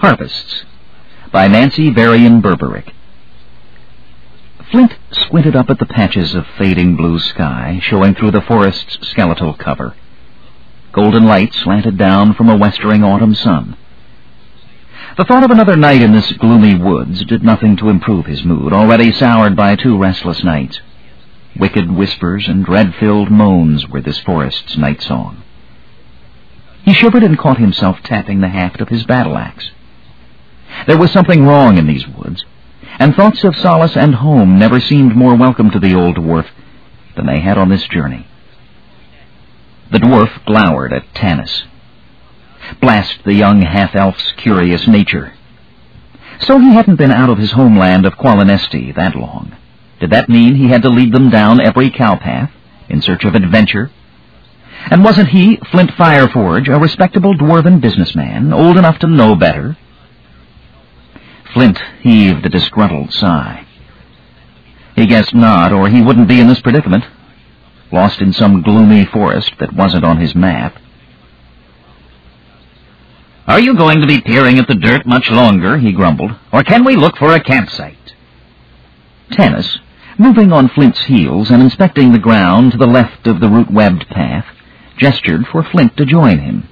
Harvests by Nancy Varian Berberick. Flint squinted up at the patches of fading blue sky showing through the forest's skeletal cover. Golden light slanted down from a westering autumn sun. The thought of another night in this gloomy woods did nothing to improve his mood, already soured by two restless nights. Wicked whispers and dread-filled moans were this forest's night song. He shivered and caught himself tapping the haft of his battle-axe. There was something wrong in these woods, and thoughts of solace and home never seemed more welcome to the old dwarf than they had on this journey. The dwarf glowered at Tanis. Blast the young half-elf's curious nature. So he hadn't been out of his homeland of Qualinesti that long. Did that mean he had to lead them down every cow path in search of adventure? And wasn't he, Flint Fireforge, a respectable dwarven businessman, old enough to know better? Flint heaved a disgruntled sigh. He guessed not, or he wouldn't be in this predicament, lost in some gloomy forest that wasn't on his map. Are you going to be peering at the dirt much longer, he grumbled, or can we look for a campsite? Tanis, moving on Flint's heels and inspecting the ground to the left of the root-webbed path, gestured for Flint to join him.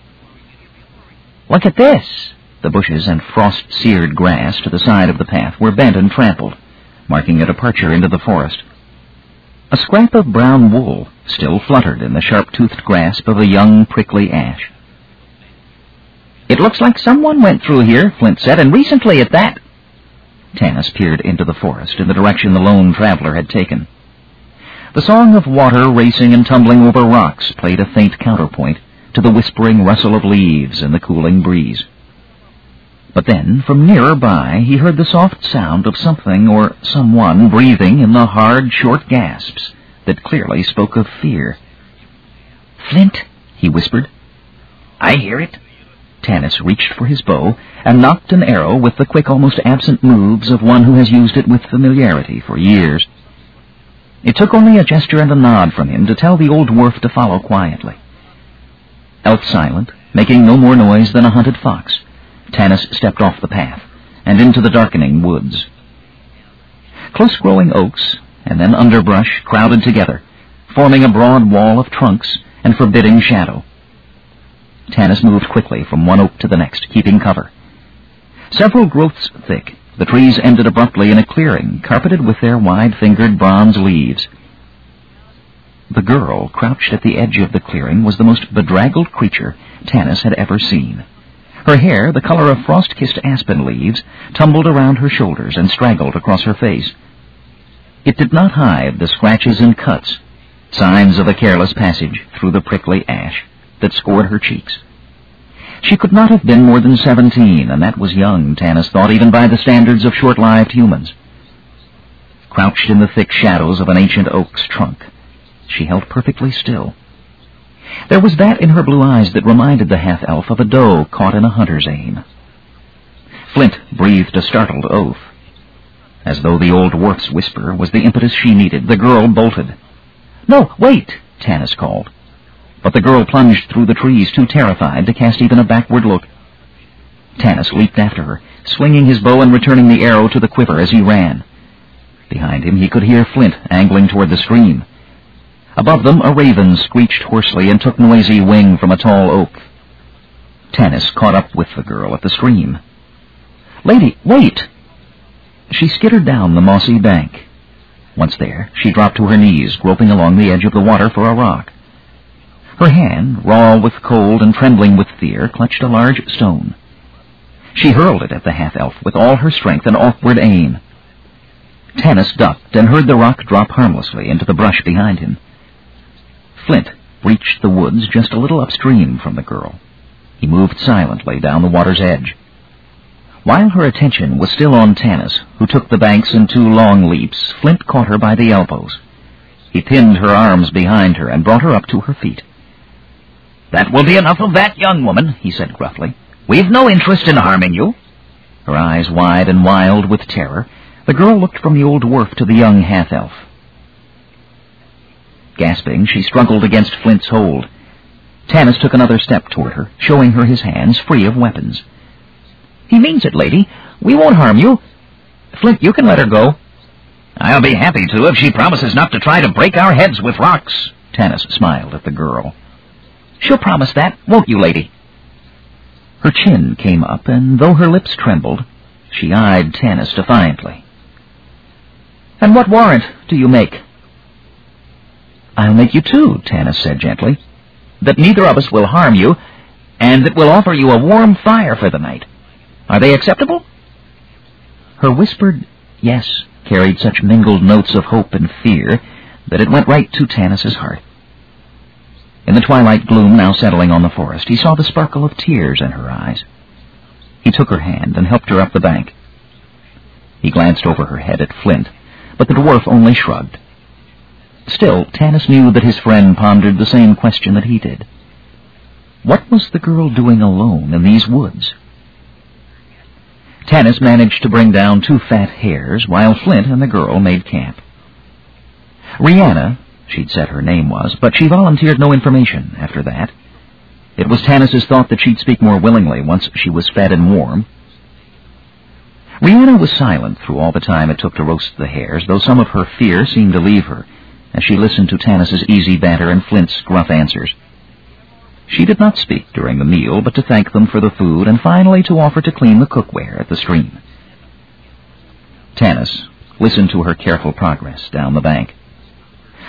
Look at this! The bushes and frost-seared grass to the side of the path were bent and trampled, marking a departure into the forest. A scrap of brown wool still fluttered in the sharp-toothed grasp of a young prickly ash. It looks like someone went through here, Flint said, and recently at that. Tanis peered into the forest in the direction the lone traveler had taken. The song of water racing and tumbling over rocks played a faint counterpoint to the whispering rustle of leaves in the cooling breeze. But then, from nearer by, he heard the soft sound of something or someone breathing in the hard, short gasps that clearly spoke of fear. Flint, he whispered. I hear it. Tanis reached for his bow and nocked an arrow with the quick, almost absent moves of one who has used it with familiarity for years. It took only a gesture and a nod from him to tell the old dwarf to follow quietly. Elf silent, making no more noise than a hunted fox, Tanis stepped off the path and into the darkening woods. Close-growing oaks and then underbrush crowded together, forming a broad wall of trunks and forbidding shadow. Tanis moved quickly from one oak to the next, keeping cover. Several growths thick, the trees ended abruptly in a clearing, carpeted with their wide-fingered bronze leaves. The girl, crouched at the edge of the clearing, was the most bedraggled creature Tanis had ever seen. Her hair, the color of frost-kissed aspen leaves, tumbled around her shoulders and straggled across her face. It did not hide the scratches and cuts, signs of a careless passage through the prickly ash that scored her cheeks. She could not have been more than seventeen, and that was young, Tanis thought, even by the standards of short-lived humans. Crouched in the thick shadows of an ancient oak's trunk, she held perfectly still. There was that in her blue eyes that reminded the half-elf of a doe caught in a hunter's aim. Flint breathed a startled oath. As though the old dwarf's whisper was the impetus she needed, the girl bolted. No, wait, Tanis called but the girl plunged through the trees, too terrified to cast even a backward look. Tanis leaped after her, swinging his bow and returning the arrow to the quiver as he ran. Behind him he could hear Flint angling toward the stream. Above them a raven screeched hoarsely and took noisy wing from a tall oak. Tanis caught up with the girl at the stream. Lady, wait! She skittered down the mossy bank. Once there, she dropped to her knees, groping along the edge of the water for a rock. Her hand, raw with cold and trembling with fear, clutched a large stone. She hurled it at the half-elf with all her strength and awkward aim. Tanis ducked and heard the rock drop harmlessly into the brush behind him. Reached the woods just a little upstream from the girl. He moved silently down the water's edge. While her attention was still on Tanis, who took the banks in two long leaps, Flint caught her by the elbows. He pinned her arms behind her and brought her up to her feet. That will be enough of that, young woman, he said gruffly. We've no interest in harming you. Her eyes wide and wild with terror, the girl looked from the old dwarf to the young half-elf. Gasping, she struggled against Flint's hold. Tanis took another step toward her, showing her his hands free of weapons. He means it, lady. We won't harm you. Flint, you can let her go. I'll be happy to if she promises not to try to break our heads with rocks. Tanis smiled at the girl. She'll promise that, won't you, lady? Her chin came up, and though her lips trembled, she eyed Tanis defiantly. And what warrant do you make? I'll make you two, Tanis said gently. That neither of us will harm you, and that we'll offer you a warm fire for the night. Are they acceptable? Her whispered yes carried such mingled notes of hope and fear that it went right to Tanis's heart. In the twilight gloom now settling on the forest, he saw the sparkle of tears in her eyes. He took her hand and helped her up the bank. He glanced over her head at Flint, but the dwarf only shrugged. Still, Tanis knew that his friend pondered the same question that he did. What was the girl doing alone in these woods? Tanis managed to bring down two fat hares while Flint and the girl made camp. Rhianna, she'd said her name was, but she volunteered no information after that. It was Tanis's thought that she'd speak more willingly once she was fed and warm. Rhianna was silent through all the time it took to roast the hares, though some of her fear seemed to leave her as she listened to Tanis's easy banter and Flint's gruff answers. She did not speak during the meal, but to thank them for the food and finally to offer to clean the cookware at the stream. Tanis listened to her careful progress down the bank.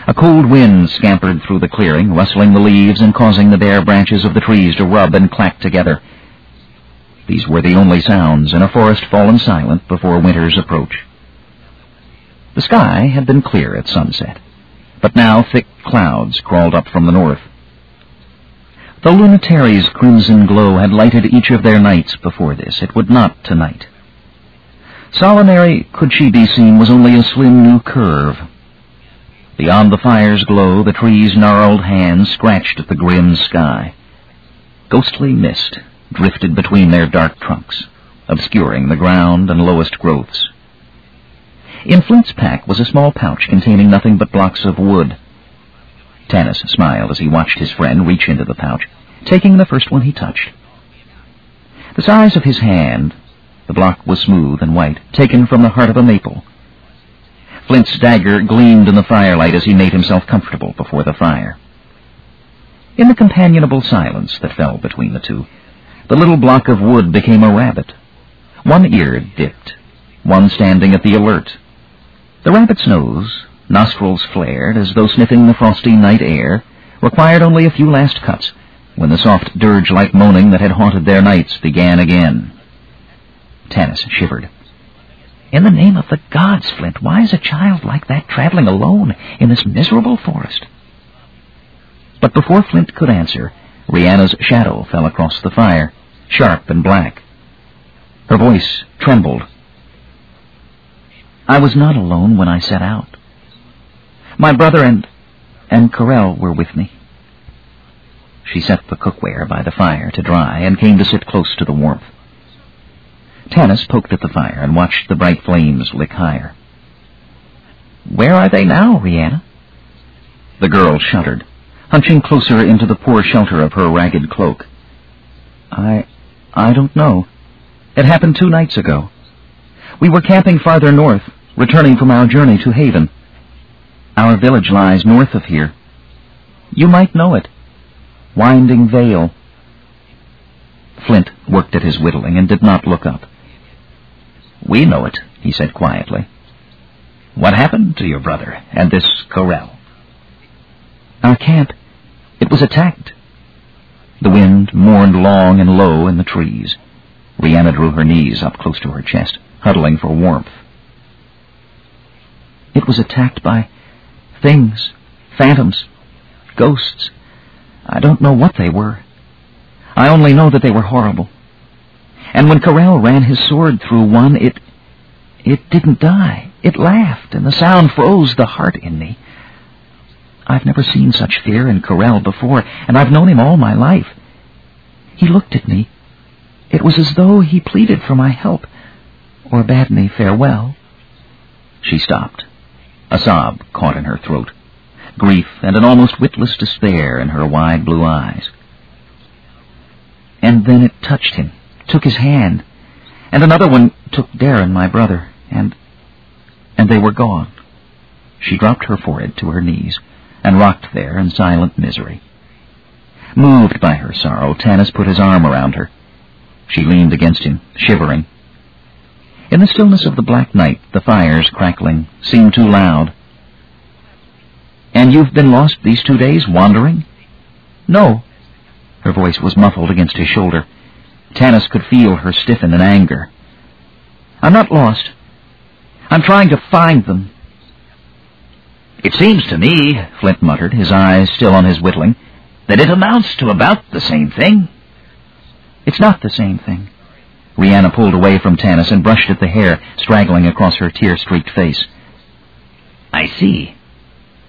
A cold wind scampered through the clearing, rustling the leaves and causing the bare branches of the trees to rub and clack together. These were the only sounds in a forest fallen silent before winter's approach. The sky had been clear at sunset, but now thick clouds crawled up from the north. The Lunitari's crimson glow had lighted each of their nights before this. It would not tonight. Solinari, could she be seen, was only a slim new curve. Beyond the fire's glow, the trees' gnarled hands scratched at the grim sky. Ghostly mist drifted between their dark trunks, obscuring the ground and lowest growths. In Flint's pack was a small pouch containing nothing but blocks of wood. Tanis smiled as he watched his friend reach into the pouch, taking the first one he touched. The size of his hand, the block was smooth and white, taken from the heart of a maple. Flint's dagger gleamed in the firelight as he made himself comfortable before the fire. In the companionable silence that fell between the two, the little block of wood became a rabbit. One ear dipped, one standing at the alert. The rabbit's nose, nostrils flared as though sniffing the frosty night air, required only a few last cuts when the soft dirge-like moaning that had haunted their nights began again. Tanis shivered. In the name of the gods, Flint, why is a child like that traveling alone in this miserable forest? But before Flint could answer, Rhianna's shadow fell across the fire, sharp and black. Her voice trembled. I was not alone when I set out. My brother and... and Corell were with me. She set the cookware by the fire to dry and came to sit close to the warmth. Tanis poked at the fire and watched the bright flames lick higher. Where are they now, Rhianna? The girl shuddered, hunching closer into the poor shelter of her ragged cloak. I... I don't know. It happened two nights ago. We were camping farther north, returning from our journey to Haven. Our village lies north of here. You might know it. Winding Vale. Flint worked at his whittling and did not look up. We know it, he said quietly. What happened to your brother and this Corell? Our camp. It was attacked. The wind mourned long and low in the trees. Rhianna drew her knees up close to her chest, huddling for warmth. It was attacked by Things. Phantoms. Ghosts. I don't know what they were. I only know that they were horrible. And when Corell ran his sword through one, it... it didn't die. It laughed, and the sound froze the heart in me. I've never seen such fear in Corell before, and I've known him all my life. He looked at me. It was as though he pleaded for my help, or bade me farewell. She stopped. A sob caught in her throat, grief and an almost witless despair in her wide blue eyes. And then it touched him, took his hand, And another one took Darren, my brother, and... and they were gone. She dropped her forehead to her knees and rocked there in silent misery. Moved by her sorrow, Tanis put his arm around her. She leaned against him, shivering. In the stillness of the black night, the fires crackling seemed too loud. And you've been lost these two days, wandering? No. Her voice was muffled against his shoulder. Tanis could feel her stiffen in anger. I'm not lost. I'm trying to find them. It seems to me, Flint muttered, his eyes still on his whittling, that it amounts to about the same thing. It's not the same thing. Rhianna pulled away from Tanis and brushed at the hair straggling across her tear-streaked face. I see.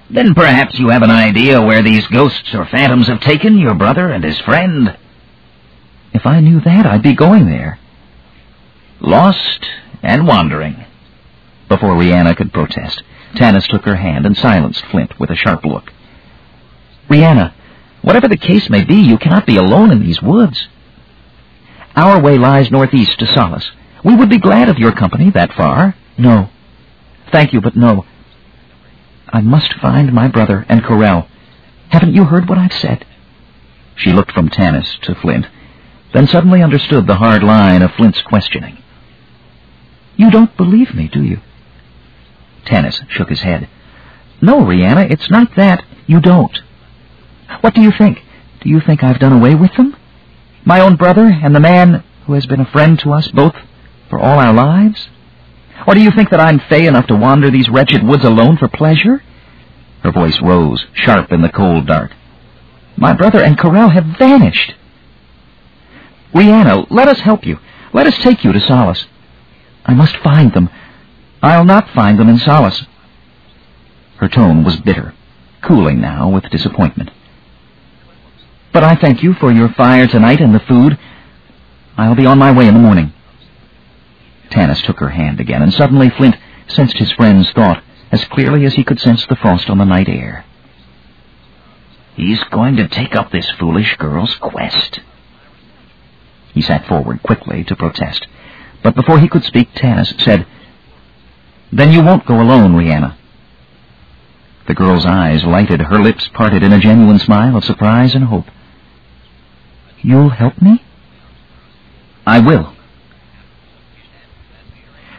Then perhaps you have an idea where these ghosts or phantoms have taken your brother and his friend. If I knew that, I'd be going there. Lost and wandering. Before Rhianna could protest, Tanis took her hand and silenced Flint with a sharp look. Rhianna, whatever the case may be, you cannot be alone in these woods. Our way lies northeast to Solace. We would be glad of your company that far. No. Thank you, but no. I must find my brother and Corell. Haven't you heard what I've said? She looked from Tanis to Flint, then suddenly understood the hard line of Flint's questioning. You don't believe me, do you? Tanis shook his head. No, Rhianna, it's not that. You don't. What do you think? Do you think I've done away with them? My own brother and the man who has been a friend to us both for all our lives? Or do you think that I'm fey enough to wander these wretched woods alone for pleasure? Her voice rose, sharp in the cold dark. My brother and Corell have vanished. Rhianna, let us help you. Let us take you to Solace. I must find them. I'll not find them in Solace. Her tone was bitter, cooling now with disappointment. But I thank you for your fire tonight and the food. I'll be on my way in the morning. Tanis took her hand again, and suddenly Flint sensed his friend's thought as clearly as he could sense the frost on the night air. He's going to take up this foolish girl's quest. He sat forward quickly to protest, but before he could speak, Tanis said, Then you won't go alone, Rhianna. The girl's eyes lighted, her lips parted in a genuine smile of surprise and hope. You'll help me? I will.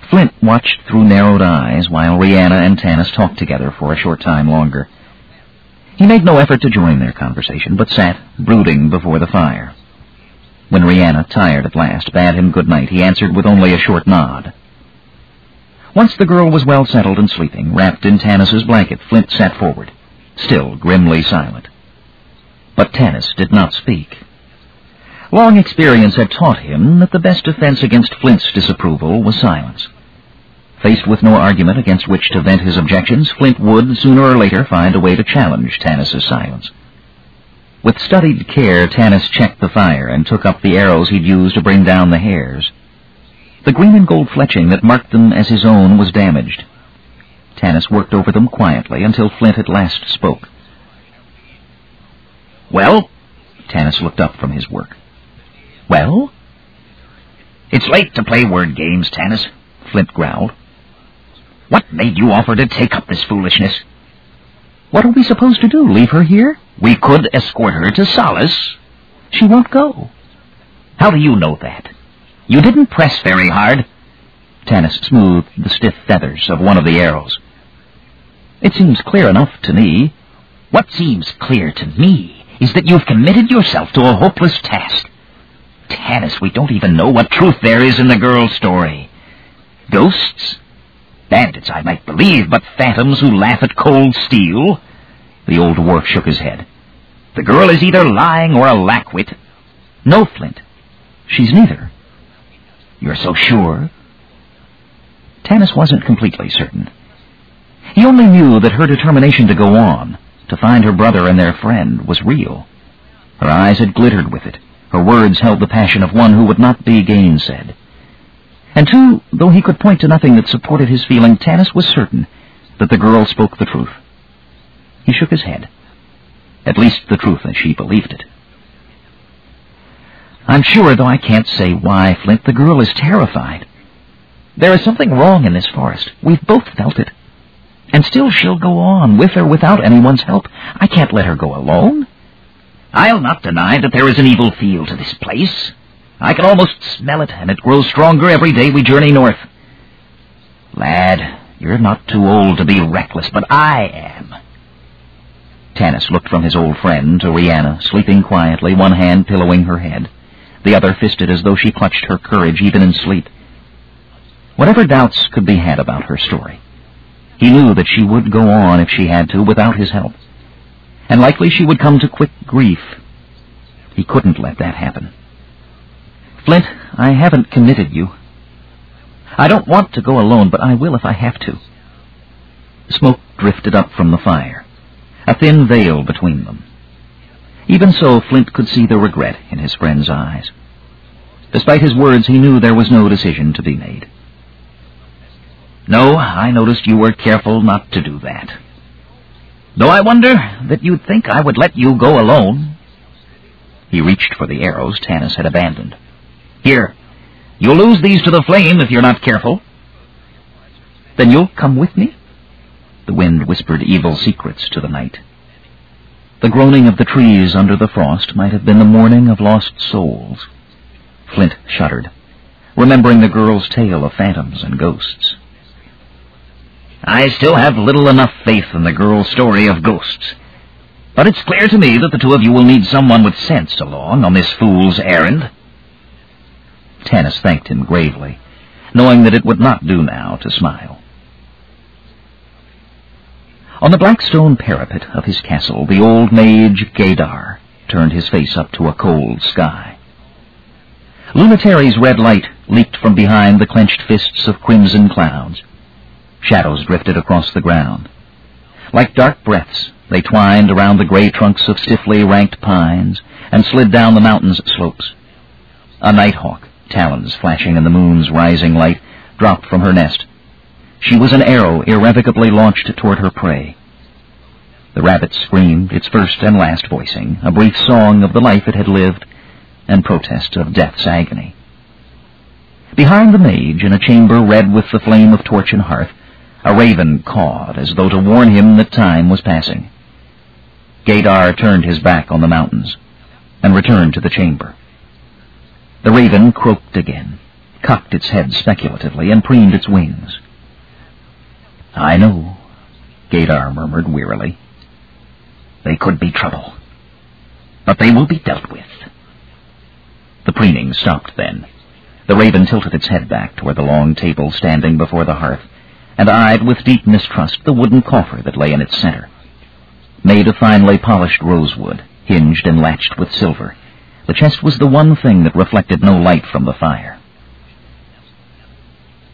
Flint watched through narrowed eyes while Rhianna and Tanis talked together for a short time longer. He made no effort to join their conversation, but sat brooding before the fire. When Rhianna, tired at last, bade him good night, he answered with only a short nod. Once the girl was well settled and sleeping, wrapped in Tanis's blanket, Flint sat forward, still grimly silent. But Tanis did not speak. Long experience had taught him that the best defense against Flint's disapproval was silence. Faced with no argument against which to vent his objections, Flint would, sooner or later, find a way to challenge Tanis's silence. With studied care, Tanis checked the fire and took up the arrows he'd used to bring down the hares. The green and gold fletching that marked them as his own was damaged. Tanis worked over them quietly until Flint at last spoke. Well? Tanis looked up from his work. Well? It's late to play word games, Tanis, Flint growled. What made you offer to take up this foolishness? What are we supposed to do, leave her here? We could escort her to Solace. She won't go. How do you know that? You didn't press very hard. Tanis smoothed the stiff feathers of one of the arrows. It seems clear enough to me. What seems clear to me is that you've committed yourself to a hopeless task. Tanis, we don't even know what truth there is in the girl's story. Ghosts? Bandits, I might believe, but phantoms who laugh at cold steel? The old dwarf shook his head. The girl is either lying or a lackwit. No, Flint. She's neither. You're so sure? Tanis wasn't completely certain. He only knew that her determination to go on, to find her brother and their friend, was real. Her eyes had glittered with it. Her words held the passion of one who would not be gainsaid. And two, though he could point to nothing that supported his feeling, Tanis was certain that the girl spoke the truth. He shook his head. At least the truth as she believed it. I'm sure, though I can't say why, Flint, the girl is terrified. There is something wrong in this forest. We've both felt it. And still she'll go on, with or without anyone's help. I can't let her go alone. I'll not deny that there is an evil feel to this place. I can almost smell it, and it grows stronger every day we journey north. Lad, you're not too old to be reckless, but I am. Tanis looked from his old friend to Rhianna, sleeping quietly, one hand pillowing her head, the other fisted as though she clutched her courage even in sleep. Whatever doubts could be had about her story, he knew that she would go on if she had to without his help, and likely she would come to quick grief. He couldn't let that happen. Flint, I haven't committed you. I don't want to go alone, but I will if I have to. Smoke drifted up from the fire, a thin veil between them. Even so, Flint could see the regret in his friend's eyes. Despite his words, he knew there was no decision to be made. No, I noticed you were careful not to do that. Though I wonder that you'd think I would let you go alone. He reached for the arrows Tanis had abandoned. Here, you'll lose these to the flame if you're not careful. Then you'll come with me? The wind whispered evil secrets to the night. The groaning of the trees under the frost might have been the mourning of lost souls. Flint shuddered, remembering the girl's tale of phantoms and ghosts. I still have little enough faith in the girl's story of ghosts. But it's clear to me that the two of you will need someone with sense along on this fool's errand. Tanis thanked him gravely, knowing that it would not do now to smile. On the black stone parapet of his castle, the old mage Gaidar turned his face up to a cold sky. Lunitari's red light leaped from behind the clenched fists of crimson clouds. Shadows drifted across the ground. Like dark breaths, they twined around the gray trunks of stiffly ranked pines and slid down the mountain's slopes. A nighthawk, talons flashing in the moon's rising light, dropped from her nest she was an arrow irrevocably launched toward her prey. The rabbit screamed, its first and last voicing, a brief song of the life it had lived, and protest of death's agony. Behind the mage, in a chamber red with the flame of torch and hearth, a raven cawed as though to warn him that time was passing. Gadar turned his back on the mountains and returned to the chamber. The raven croaked again, cocked its head speculatively, and preened its wings. I know, Gadar murmured wearily. They could be trouble, but they will be dealt with. The preening stopped then. The raven tilted its head back toward the long table standing before the hearth, and eyed with deep mistrust the wooden coffer that lay in its center. Made of finely polished rosewood, hinged and latched with silver, the chest was the one thing that reflected no light from the fire.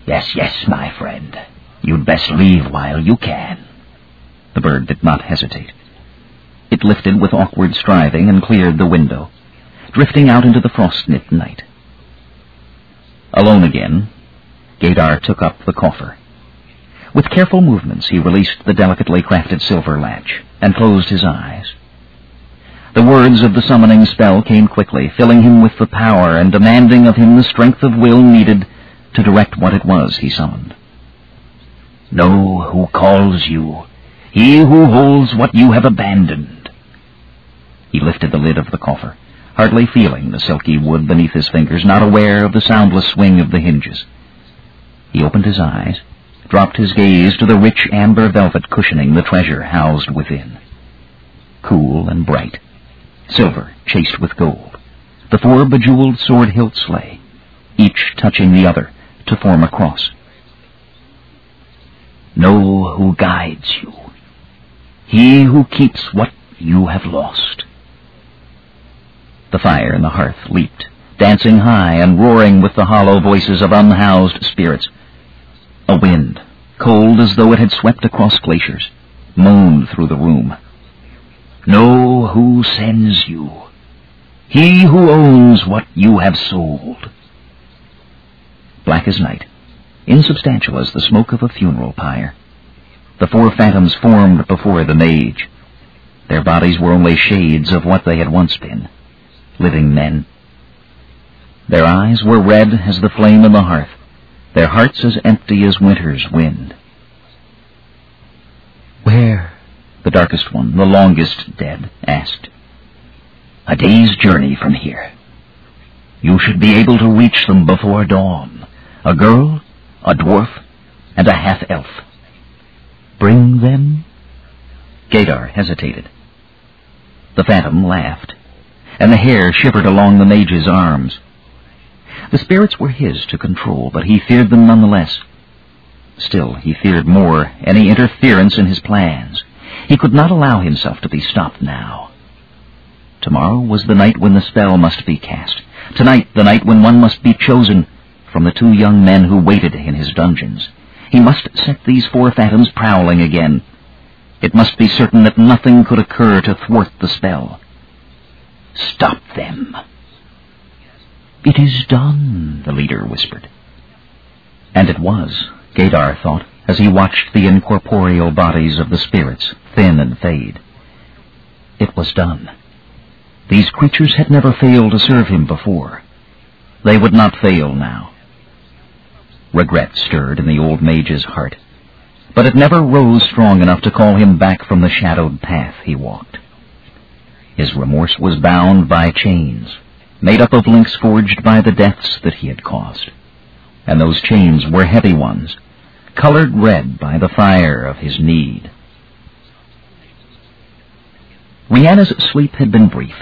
Yes, yes, my friend, You'd best leave while you can. The bird did not hesitate. It lifted with awkward striving and cleared the window, drifting out into the frost-knit night. Alone again, Gaidar took up the coffer. With careful movements, he released the delicately crafted silver latch and closed his eyes. The words of the summoning spell came quickly, filling him with the power and demanding of him the strength of will needed to direct what it was he summoned. Know who calls you, he who holds what you have abandoned. He lifted the lid of the coffer, hardly feeling the silky wood beneath his fingers, not aware of the soundless swing of the hinges. He opened his eyes, dropped his gaze to the rich amber velvet cushioning the treasure housed within. Cool and bright, silver chased with gold, the four bejeweled sword hilts lay, each touching the other to form a cross. Know who guides you. He who keeps what you have lost. The fire in the hearth leaped, dancing high and roaring with the hollow voices of unhoused spirits. A wind, cold as though it had swept across glaciers, moaned through the room. Know who sends you. He who owns what you have sold. Black as night, insubstantial as the smoke of a funeral pyre. The four phantoms formed before the mage. Their bodies were only shades of what they had once been, living men. Their eyes were red as the flame in the hearth, their hearts as empty as winter's wind. Where? The darkest one, the longest dead, asked. A day's journey from here. You should be able to reach them before dawn. A girl, a dwarf, and a half-elf. Bring them? Gadar hesitated. The phantom laughed, and the hair shivered along the mage's arms. The spirits were his to control, but he feared them nonetheless. Still, he feared more any interference in his plans. He could not allow himself to be stopped now. Tomorrow was the night when the spell must be cast. Tonight, the night when one must be chosen from the two young men who waited in his dungeons. He must set these four phantoms prowling again. It must be certain that nothing could occur to thwart the spell. Stop them. It is done, the leader whispered. And it was, Gadar thought, as he watched the incorporeal bodies of the spirits thin and fade. It was done. These creatures had never failed to serve him before. They would not fail now. Regret stirred in the old mage's heart, but it never rose strong enough to call him back from the shadowed path he walked. His remorse was bound by chains, made up of links forged by the deaths that he had caused. And those chains were heavy ones, colored red by the fire of his need. Rhianna's sleep had been brief.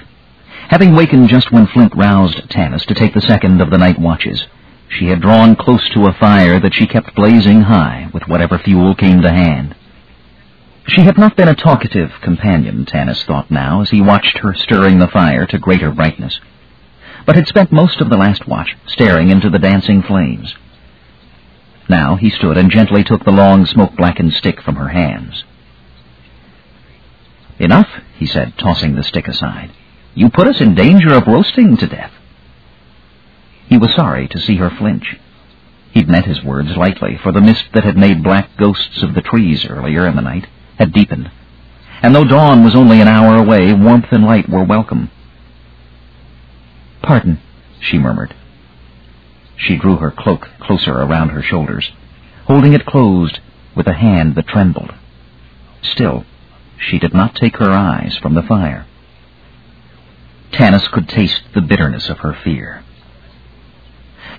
Having wakened just when Flint roused Tanis to take the second of the night watches, she had drawn close to a fire that she kept blazing high with whatever fuel came to hand. She had not been a talkative companion, Tanis thought now, as he watched her stirring the fire to greater brightness, but had spent most of the last watch staring into the dancing flames. Now he stood and gently took the long smoke-blackened stick from her hands. Enough, he said, tossing the stick aside. You put us in danger of roasting to death. He was sorry to see her flinch. He'd meant his words lightly, for the mist that had made black ghosts of the trees earlier in the night had deepened, and though dawn was only an hour away, warmth and light were welcome. Pardon, she murmured. She drew her cloak closer around her shoulders, holding it closed with a hand that trembled. Still, she did not take her eyes from the fire. Tanis could taste the bitterness of her fear.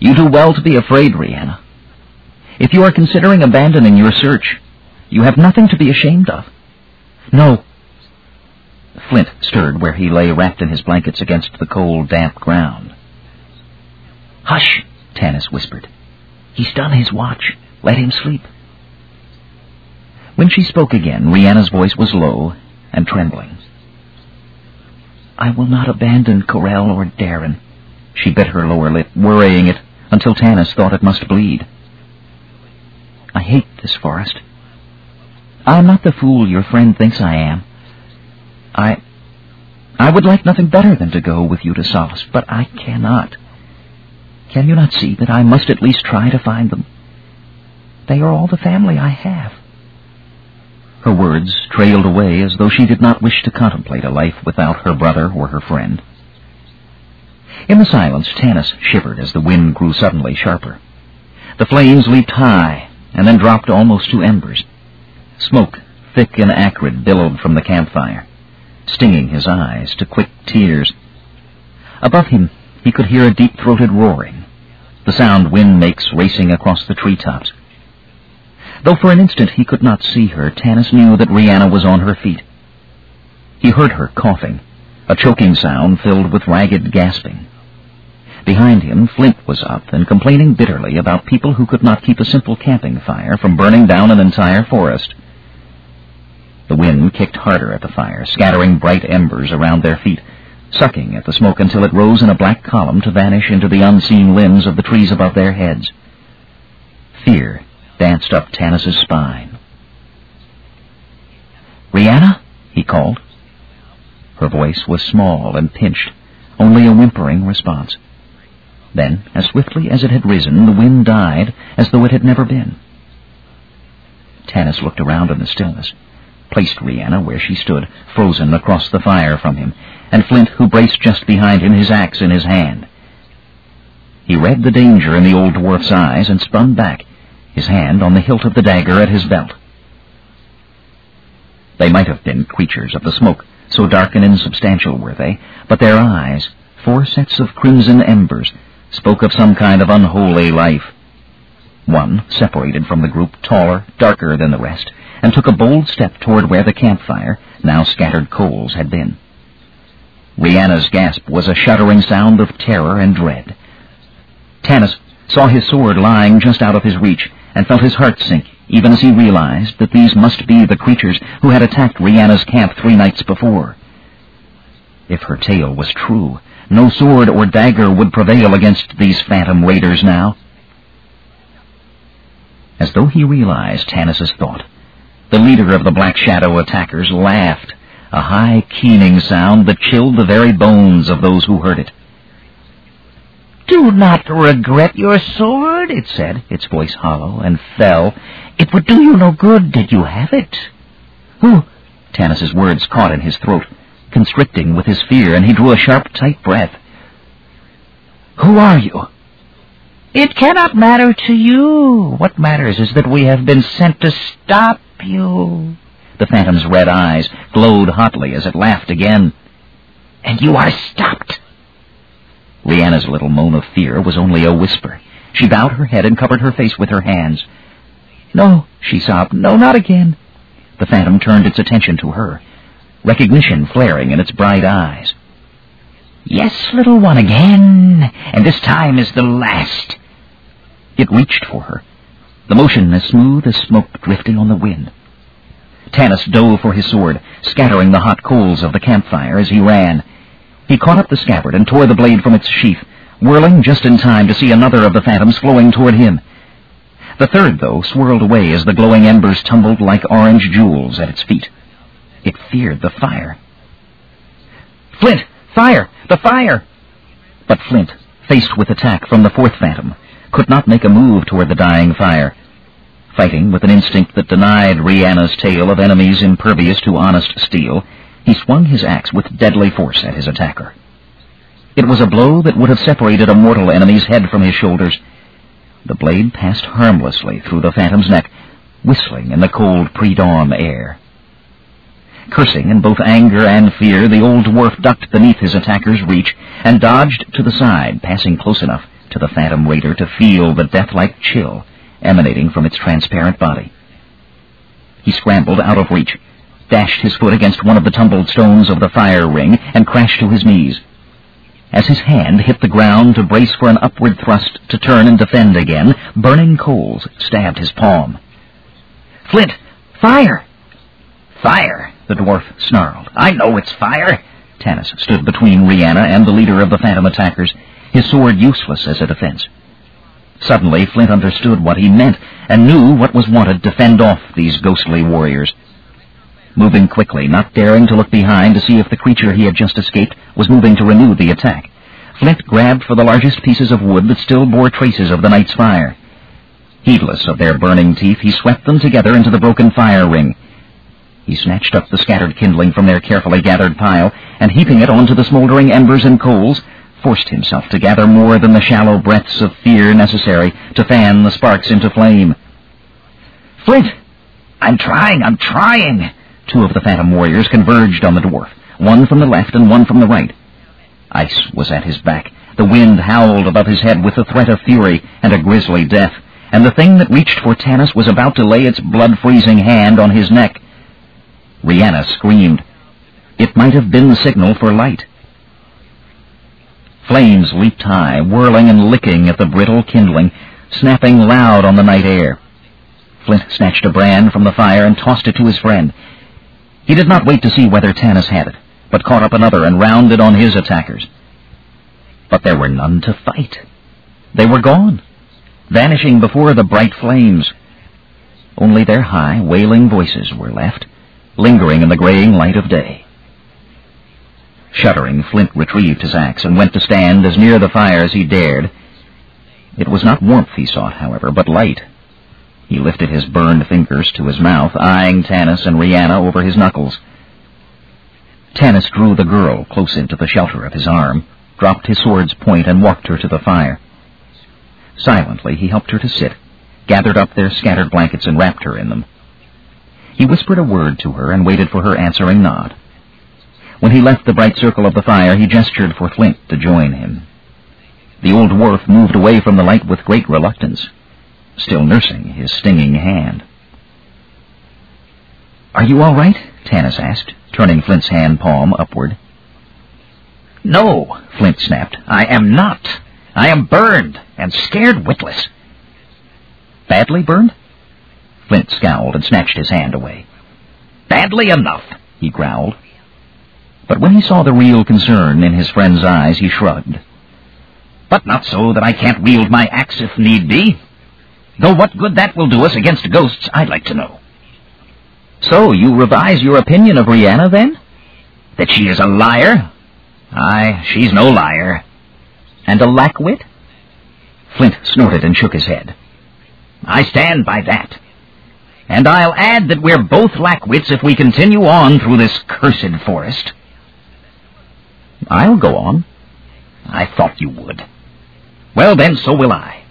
You do well to be afraid, Rhianna. If you are considering abandoning your search, you have nothing to be ashamed of. No. Flint stirred where he lay wrapped in his blankets against the cold, damp ground. Hush, Tanis whispered. He's done his watch. Let him sleep. When she spoke again, Rhianna's voice was low and trembling. I will not abandon Corell or Darren. She bit her lower lip, worrying it until Tanis thought it must bleed. I hate this forest. I am not the fool your friend thinks I am. I... I would like nothing better than to go with you to Solace, but I cannot. Can you not see that I must at least try to find them? They are all the family I have. Her words trailed away as though she did not wish to contemplate a life without her brother or her friend. In the silence, Tanis shivered as the wind grew suddenly sharper. The flames leaped high and then dropped almost to embers. Smoke, thick and acrid, billowed from the campfire, stinging his eyes to quick tears. Above him, he could hear a deep-throated roaring, the sound wind makes racing across the treetops. Though for an instant he could not see her, Tanis knew that Rhianna was on her feet. He heard her coughing, a choking sound filled with ragged gasping. Behind him, Flint was up and complaining bitterly about people who could not keep a simple camping fire from burning down an entire forest. The wind kicked harder at the fire, scattering bright embers around their feet, sucking at the smoke until it rose in a black column to vanish into the unseen limbs of the trees above their heads. Fear danced up Tanis's spine. Rhianna? he called. Her voice was small and pinched, only a whimpering response. Then, as swiftly as it had risen, the wind died as though it had never been. Tanis looked around in the stillness, placed Rhianna where she stood, frozen across the fire from him, and Flint, who braced just behind him, his axe in his hand. He read the danger in the old dwarf's eyes and spun back, his hand on the hilt of the dagger at his belt. They might have been creatures of the smoke, so dark and insubstantial were they, but their eyes, four sets of crimson embers, spoke of some kind of unholy life. One, separated from the group, taller, darker than the rest, and took a bold step toward where the campfire, now scattered coals, had been. Rhianna's gasp was a shuddering sound of terror and dread. Tanis saw his sword lying just out of his reach and felt his heart sink even as he realized that these must be the creatures who had attacked Rhianna's camp three nights before. If her tale was true, no sword or dagger would prevail against these phantom raiders now. As though he realized Tanis's thought, the leader of the Black Shadow attackers laughed, a high, keening sound that chilled the very bones of those who heard it. Do not regret your sword, it said, its voice hollow, and fell. It would do you no good did you have it. Who? Tanis's words caught in his throat, constricting with his fear, and he drew a sharp, tight breath. Who are you? It cannot matter to you. What matters is that we have been sent to stop you. The phantom's red eyes glowed hotly as it laughed again. And you are stopped. Rhianna's little moan of fear was only a whisper. She bowed her head and covered her face with her hands. No, she sobbed. No, not again. The phantom turned its attention to her, recognition flaring in its bright eyes. Yes, little one, again, and this time is the last. It reached for her, the motion as smooth as smoke drifting on the wind. Tanis dove for his sword, scattering the hot coals of the campfire as he ran. He caught up the scabbard and tore the blade from its sheath, whirling just in time to see another of the phantoms flowing toward him. The third, though, swirled away as the glowing embers tumbled like orange jewels at its feet. It feared the fire. Flint! Fire! The fire! But Flint, faced with attack from the fourth phantom, could not make a move toward the dying fire. Fighting with an instinct that denied Rhianna's tale of enemies impervious to honest steel, he swung his axe with deadly force at his attacker. It was a blow that would have separated a mortal enemy's head from his shoulders. The blade passed harmlessly through the phantom's neck, whistling in the cold pre-dawn air. Cursing in both anger and fear, the old dwarf ducked beneath his attacker's reach and dodged to the side, passing close enough to the phantom raider to feel the death-like chill emanating from its transparent body. He scrambled out of reach, dashed his foot against one of the tumbled stones of the fire ring, and crashed to his knees. As his hand hit the ground to brace for an upward thrust to turn and defend again, burning coals stabbed his palm. Flint! Fire! Fire! The dwarf snarled. I know it's fire! Tanis stood between Rhianna and the leader of the phantom attackers, his sword useless as a defense. Suddenly, Flint understood what he meant and knew what was wanted to fend off these ghostly warriors moving quickly, not daring to look behind to see if the creature he had just escaped was moving to renew the attack. Flint grabbed for the largest pieces of wood that still bore traces of the night's fire. Heedless of their burning teeth, he swept them together into the broken fire ring. He snatched up the scattered kindling from their carefully gathered pile, and heaping it onto the smoldering embers and coals, forced himself to gather more than the shallow breaths of fear necessary to fan the sparks into flame. Flint! I'm trying, I'm trying! Two of the phantom warriors converged on the dwarf, one from the left and one from the right. Ice was at his back. The wind howled above his head with the threat of fury and a grisly death, and the thing that reached for Tanis was about to lay its blood-freezing hand on his neck. Rhianna screamed. It might have been the signal for light. Flames leaped high, whirling and licking at the brittle kindling, snapping loud on the night air. Flint snatched a brand from the fire and tossed it to his friend. He did not wait to see whether Tanis had it, but caught up another and rounded on his attackers. But there were none to fight. They were gone, vanishing before the bright flames. Only their high, wailing voices were left, lingering in the graying light of day. Shuddering, Flint retrieved his axe and went to stand as near the fire as he dared. It was not warmth he sought, however, but light, he lifted his burned fingers to his mouth, eyeing Tanis and Rhianna over his knuckles. Tanis drew the girl close into the shelter of his arm, dropped his sword's point, and walked her to the fire. Silently, he helped her to sit, gathered up their scattered blankets and wrapped her in them. He whispered a word to her and waited for her answering nod. When he left the bright circle of the fire, he gestured for Flint to join him. The old dwarf moved away from the light with great reluctance, still nursing his stinging hand. Are you all right? Tanis asked, turning Flint's hand palm upward. No, Flint snapped. I am not. I am burned and scared witless. Badly burned? Flint scowled and snatched his hand away. Badly enough, he growled. But when he saw the real concern in his friend's eyes, he shrugged. But not so that I can't wield my axe if need be. Though what good that will do us against ghosts, I'd like to know. So you revise your opinion of Rhianna, then? That she is a liar? Aye, she's no liar. And a lackwit? Flint snorted and shook his head. I stand by that. And I'll add that we're both lackwits if we continue on through this cursed forest. I'll go on. I thought you would. Well, then, so will I.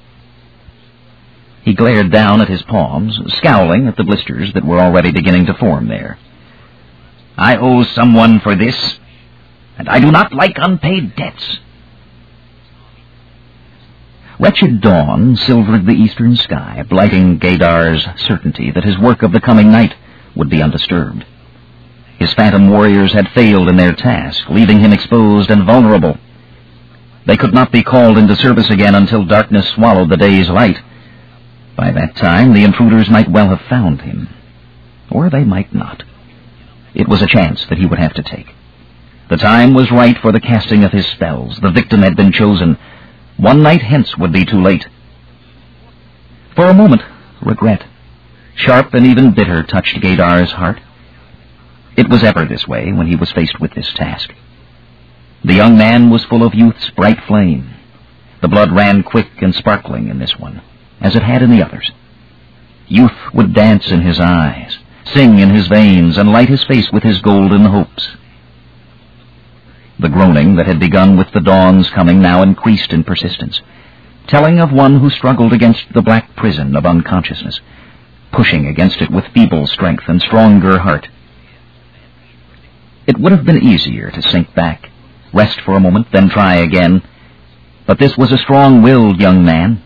He glared down at his palms, scowling at the blisters that were already beginning to form there. I owe someone for this, and I do not like unpaid debts. Wretched dawn silvered the eastern sky, blighting Gadar's certainty that his work of the coming night would be undisturbed. His phantom warriors had failed in their task, leaving him exposed and vulnerable. They could not be called into service again until darkness swallowed the day's light. By that time, the intruders might well have found him. Or they might not. It was a chance that he would have to take. The time was right for the casting of his spells. The victim had been chosen. One night hence would be too late. For a moment, regret, sharp and even bitter, touched Gadar's heart. It was ever this way when he was faced with this task. The young man was full of youth's bright flame. The blood ran quick and sparkling in this one, as it had in the others. Youth would dance in his eyes, sing in his veins, and light his face with his golden hopes. The groaning that had begun with the dawn's coming now increased in persistence, telling of one who struggled against the black prison of unconsciousness, pushing against it with feeble strength and stronger heart. It would have been easier to sink back, rest for a moment, then try again. But this was a strong-willed young man.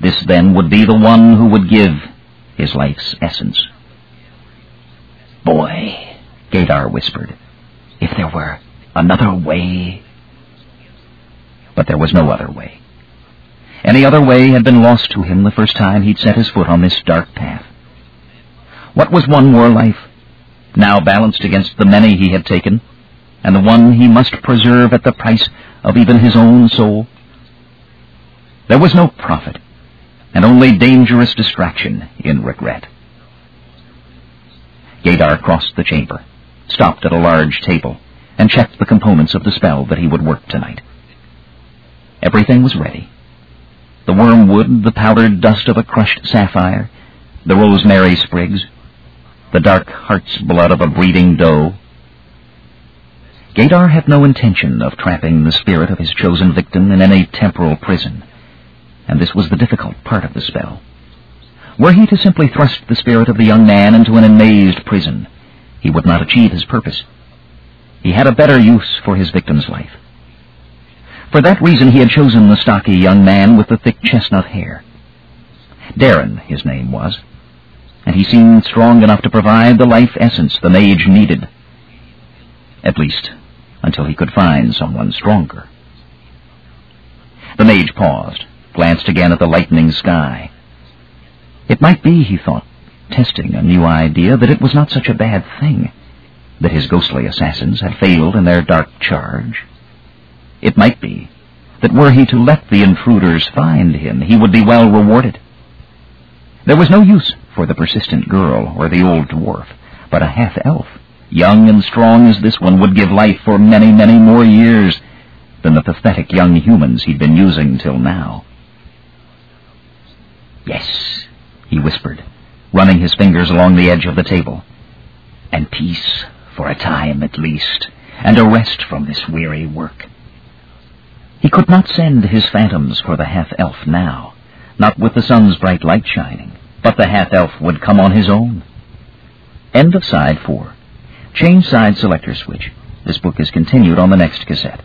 This, then, would be the one who would give his life's essence. Boy, Gadar whispered, if there were another way... But there was no other way. Any other way had been lost to him the first time he'd set his foot on this dark path. What was one more life? Now balanced against the many he had taken, and the one he must preserve at the price of even his own soul? There was no profit, and only dangerous distraction in regret. Gadar crossed the chamber, stopped at a large table, and checked the components of the spell that he would work tonight. Everything was ready. The wormwood, the powdered dust of a crushed sapphire, the rosemary sprigs, the dark heart's blood of a breeding doe. Gadar had no intention of trapping the spirit of his chosen victim in any temporal prison, and this was the difficult part of the spell. Were he to simply thrust the spirit of the young man into an amazed prison, he would not achieve his purpose. He had a better use for his victim's life. For that reason he had chosen the stocky young man with the thick chestnut hair. Darren, his name was, and he seemed strong enough to provide the life essence the mage needed. At least, until he could find someone stronger. The mage paused, glanced again at the lightening sky. It might be, he thought, testing a new idea, that it was not such a bad thing that his ghostly assassins had failed in their dark charge. It might be that were he to let the intruders find him, he would be well rewarded. There was no use for the persistent girl or the old dwarf, but a half-elf, young and strong as this one, would give life for many, many more years than the pathetic young humans he'd been using till now. Yes, he whispered, running his fingers along the edge of the table. And peace, for a time at least, and a rest from this weary work. He could not send his phantoms for the half-elf now, not with the sun's bright light shining, but the half-elf would come on his own. End of side four. Change side selector switch. This book is continued on the next cassette.